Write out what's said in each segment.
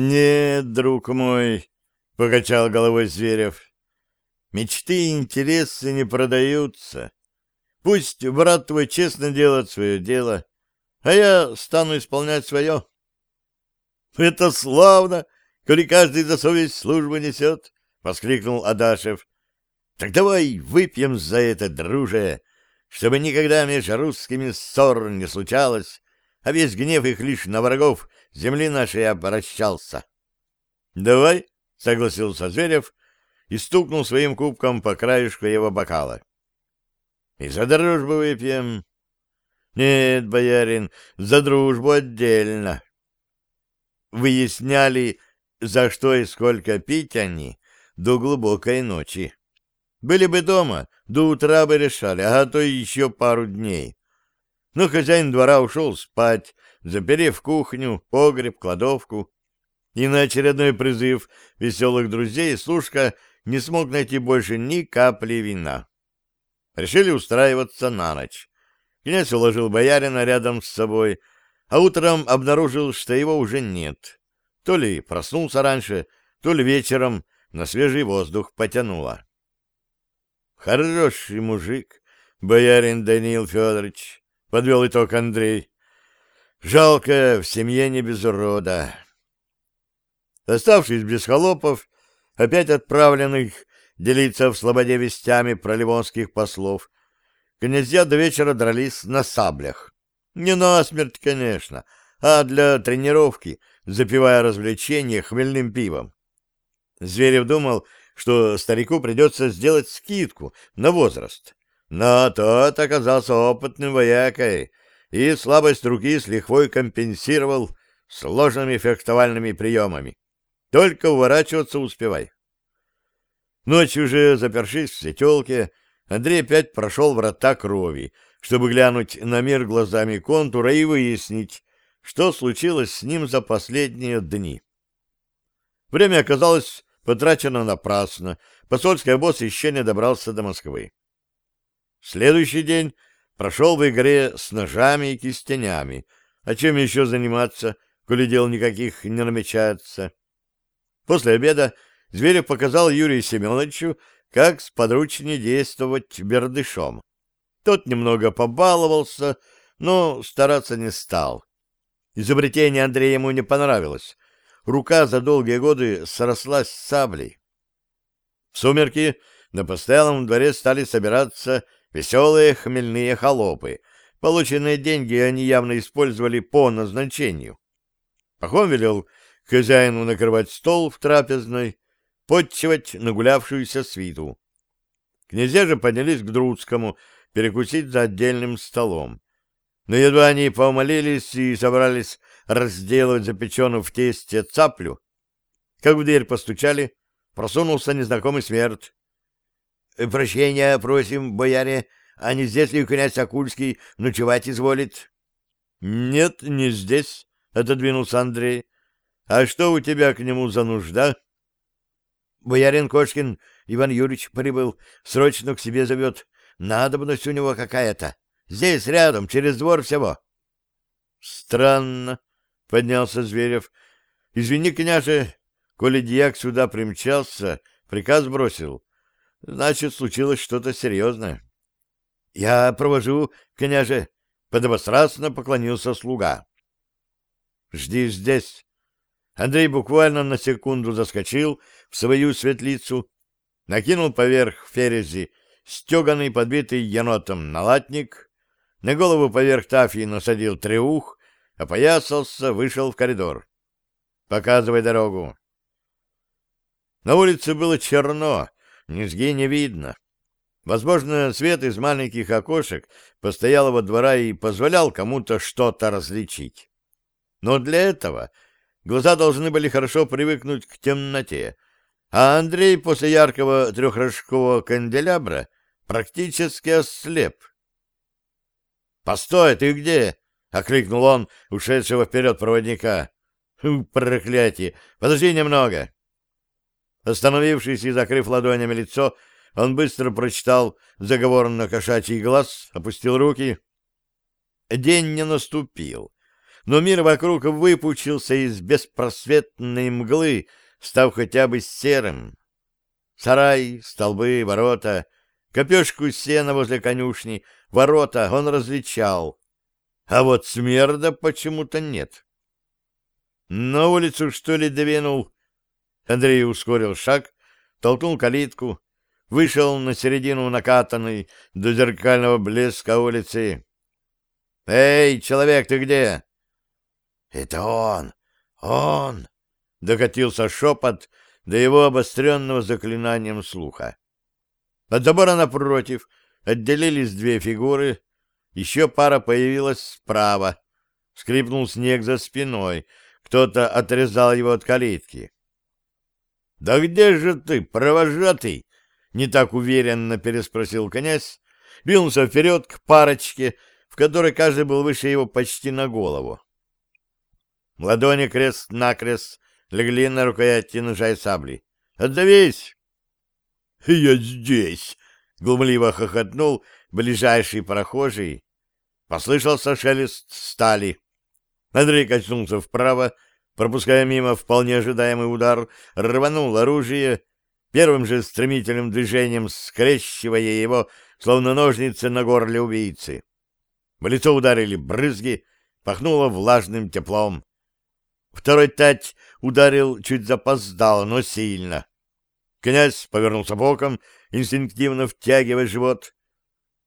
Нет, друг мой, — покачал головой Зверев, — мечты и интересы не продаются. Пусть брат твой честно делает свое дело, а я стану исполнять свое. — Это славно, коли каждый за совесть службу несет, — воскликнул Адашев. — Так давай выпьем за это, друже, чтобы никогда между русскими ссор не случалось, а весь гнев их лишь на врагов земли нашей обращался. — Давай, — согласился Зверев и стукнул своим кубком по краешку его бокала. — И за дружбу выпьем. — Нет, боярин, за дружбу отдельно. Выясняли, за что и сколько пить они до глубокой ночи. Были бы дома, до утра бы решали, а то еще пару дней. Но хозяин двора ушел спать, заперев кухню, погреб, кладовку. И на очередной призыв веселых друзей служка не смог найти больше ни капли вина. Решили устраиваться на ночь. Князь уложил боярина рядом с собой, а утром обнаружил, что его уже нет. То ли проснулся раньше, то ли вечером на свежий воздух потянуло. Хороший мужик, боярин Даниил Федорович, — подвел итог Андрей. Жалко, в семье не без урода. Оставшись без холопов, опять отправленных делиться в слободе вестями про ливонских послов, князья до вечера дрались на саблях. Не насмерть, конечно, а для тренировки, запивая развлечения хмельным пивом. Зверев думал, что старику придется сделать скидку на возраст. Но тот оказался опытным воякой и слабость руки с лихвой компенсировал сложными фехтовальными приемами. Только уворачиваться успевай. Ночью уже, запершись в сетелке, Андрей опять прошел врата крови, чтобы глянуть на мир глазами контура и выяснить, что случилось с ним за последние дни. Время оказалось потрачено напрасно. Посольский обоз еще не добрался до Москвы. Следующий день прошел в игре с ножами и кистенями. А чем еще заниматься, коли дел никаких не намечается? После обеда Зверев показал Юрию Семеновичу, как сподручнее действовать бердышом. Тот немного побаловался, но стараться не стал. Изобретение Андрея ему не понравилось, рука за долгие годы срослась с саблей. В сумерки на постоялом дворе стали собираться веселые хмельные холопы. Полученные деньги они явно использовали по назначению. Пахом велел хозяину накрывать стол в трапезной, подчивать нагулявшуюся свиту. Князья же поднялись к Друцкому перекусить за отдельным столом. Но едва они помолились и собрались разделывать запеченную в тесте цаплю, как в дверь постучали, просунулся незнакомый смерть. — Прощения просим, бояре, а не здесь ли князь Акульский ночевать изволит? — Нет, не здесь, — отодвинулся Андрей. — А что у тебя к нему за нужда? — Боярин Кошкин Иван Юрьевич прибыл, срочно к себе зовет. Надобность у него какая-то. Здесь рядом, через двор всего. — Странно, — поднялся Зверев. — Извини, княже, коли дьяк сюда примчался, приказ бросил. Значит, случилось что-то серьезное. — Я провожу, княже, — подобострастно поклонился слуга. — Жди здесь. Андрей буквально на секунду заскочил в свою светлицу, накинул поверх ферези стеганый, подбитый енотом налатник, на голову поверх тафии насадил треух, опоясался, вышел в коридор. «Показывай дорогу». На улице было черно, низги не видно. Возможно, свет из маленьких окошек постоялого двора и позволял кому-то что-то различить. Но для этого глаза должны были хорошо привыкнуть к темноте, а Андрей после яркого трехрожкового канделябра практически ослеп. «Постой, ты где?» — окликнул он ушедшего вперед проводника. «Проклятие! Подожди немного!» Остановившись и закрыв ладонями лицо, он быстро прочитал заговорно кошачий глаз, опустил руки. День не наступил, но мир вокруг выпучился из беспросветной мглы, став хотя бы серым. Сарай, столбы, ворота, копешку сена возле конюшни, ворота он различал, а вот смерда почему-то нет. На улицу, что ли, двинул? Андрей ускорил шаг, толкнул калитку, вышел на середину накатанной до зеркального блеска улицы. «Эй, человек, ты где?» «Это он! Он!» — докатился шепот до его обостренного заклинанием слуха. От забора напротив отделились две фигуры, еще пара появилась справа. Скрипнул снег за спиной, кто-то отрезал его от калитки. — Да где же ты, провожатый? — не так уверенно переспросил князь, двинулся вперед к парочке, в которой каждый был выше его почти на голову. Ладони крест-накрест легли на рукояти ножа и сабли. «Отдавись!» «Я здесь!» — глумливо хохотнул ближайший прохожий. Послышался шелест стали. Андрей качнулся вправо, пропуская мимо вполне ожидаемый удар, рванул оружие, первым же стремительным движением скрещивая его, словно ножницы на горле убийцы. В лицо ударили брызги, пахнуло влажным теплом. Второй тать ударил чуть запоздало, но сильно. Князь повернулся боком, инстинктивно втягивая живот.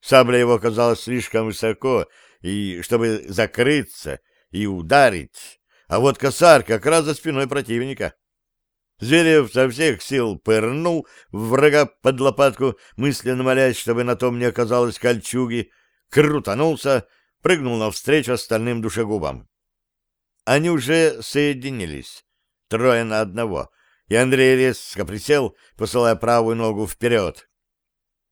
Сабля его оказалась слишком высоко, и чтобы закрыться и ударить, а вот косарь как раз за спиной противника. Зверев со всех сил пырнул врага под лопатку, мысленно молясь, чтобы на том не оказалось кольчуги, крутанулся, прыгнул навстречу остальным душегубам. Они уже соединились, трое на одного, и Андрей резко присел, посылая правую ногу вперед.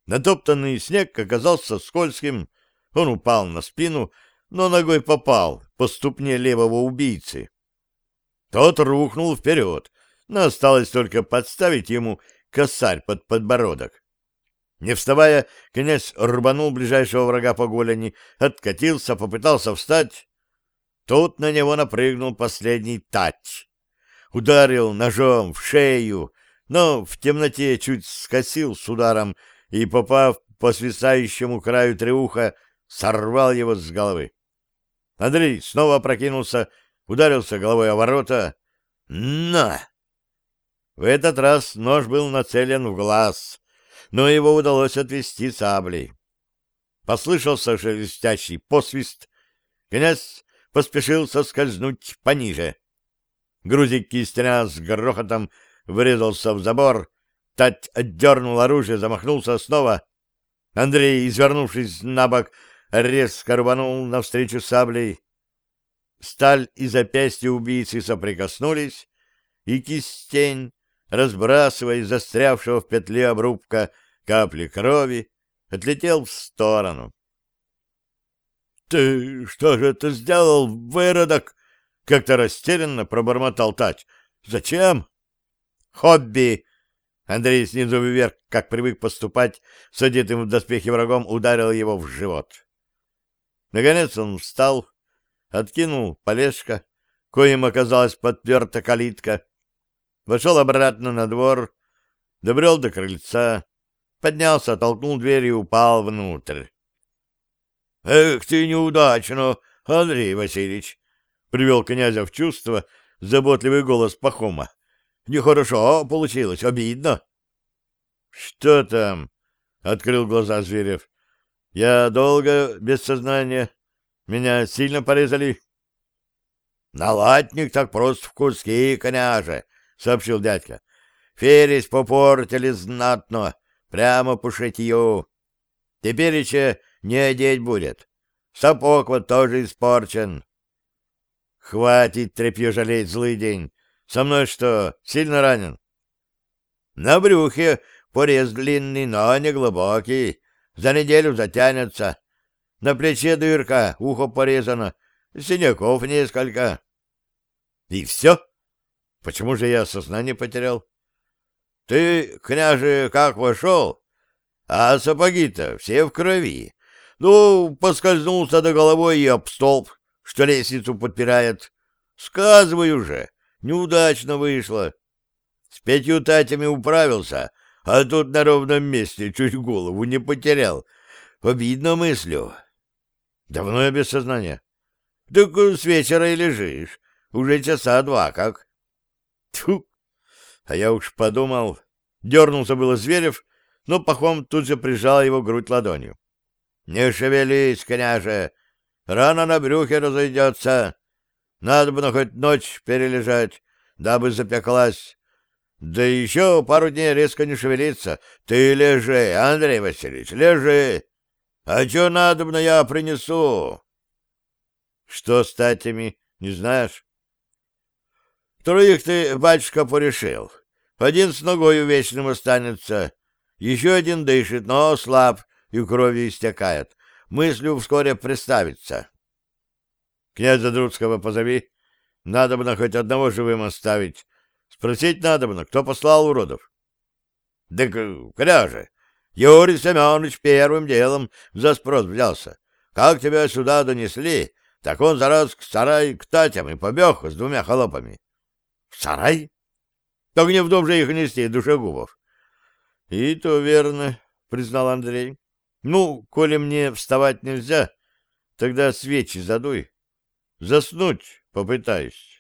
Натоптанный снег оказался скользким, он упал на спину, но ногой попал по ступне левого убийцы. Тот рухнул вперед, но осталось только подставить ему косарь под подбородок. Не вставая, князь рубанул ближайшего врага по голени, откатился, попытался встать. Тут на него напрыгнул последний тач. Ударил ножом в шею, но в темноте чуть скосил с ударом и, попав по свисающему краю треуха, сорвал его с головы. Андрей снова опрокинулся, ударился головой о ворота. «На!» В этот раз нож был нацелен в глаз, но его удалось отвести саблей. Послышался шелестящий посвист. Князь поспешил соскользнуть пониже. Грузик кистеня с грохотом врезался в забор, Тать отдернул оружие, замахнулся снова. Андрей, извернувшись на бок, резко рванул навстречу саблей. Сталь и запястья убийцы соприкоснулись, и кистень, разбрасывая застрявшего в петле обрубка капли крови, отлетел в сторону. — Ты что же это сделал, выродок? — как-то растерянно пробормотал Тач. — Зачем? — Хобби! Андрей снизу вверх, как привык поступать, с одетым в доспехи врагом, ударил его в живот. Наконец он встал, откинул полежка, коим оказалась подперта калитка, вошел обратно на двор, добрел до крыльца, поднялся, толкнул дверь и упал внутрь. — Эх ты неудачно, Андрей Васильевич! — привел князя в чувство заботливый голос Пахома. Нехорошо получилось, обидно. — Что там? — открыл глаза Зверев. — Я долго без сознания. Меня сильно порезали. — Налатник так просто в куски, княже, — сообщил дядька. — Фересь попортили знатно, прямо по шитью. Теперь еще не одеть будет. Сапог вот тоже испорчен. — Хватит тряпье жалеть, злый день. Со мной что, сильно ранен? На брюхе порез длинный, но не глубокий. За неделю затянется. На плече дырка, ухо порезано, синяков несколько. И все? Почему же я сознание потерял? Ты, княже, как вошел? А сапоги-то все в крови. Ну, поскользнулся до головой и об столб. что лестницу подпирает. Сказываю же, неудачно вышло. С пятью татями управился, а тут на ровном месте чуть голову не потерял. Обидно мыслю. Давно я без сознания. Так с вечера и лежишь. Уже часа два как. Тьфу! А я уж подумал... Дернулся было Зверев, но Пахом тут же прижал его грудь ладонью. — Не шевелись, княже! Рано на брюхе разойдется. Надо бы на хоть ночь перележать, дабы запеклась. Да еще пару дней резко не шевелиться. Ты лежи, Андрей Васильевич, лежи. А что надо, я принесу. Что с татями, не знаешь? Троих ты, батюшка, порешил. Один с ногой вечным останется, еще один дышит, но слаб и кровью истекает. Мыслю вскоре представиться. Князя Друцкого позови. Надо бы хоть одного живым оставить. Спросить надо бы, кто послал уродов. Да княже, Юрий Семенович первым делом за спрос взялся. Как тебя сюда донесли, так он зараз к сарай к татям и побег с двумя холопами. — В сарай? Так не в дом же их нести, душегубов. — И то верно, — признал Андрей. — Ну, коли мне вставать нельзя, тогда свечи задуй. Заснуть попытаюсь.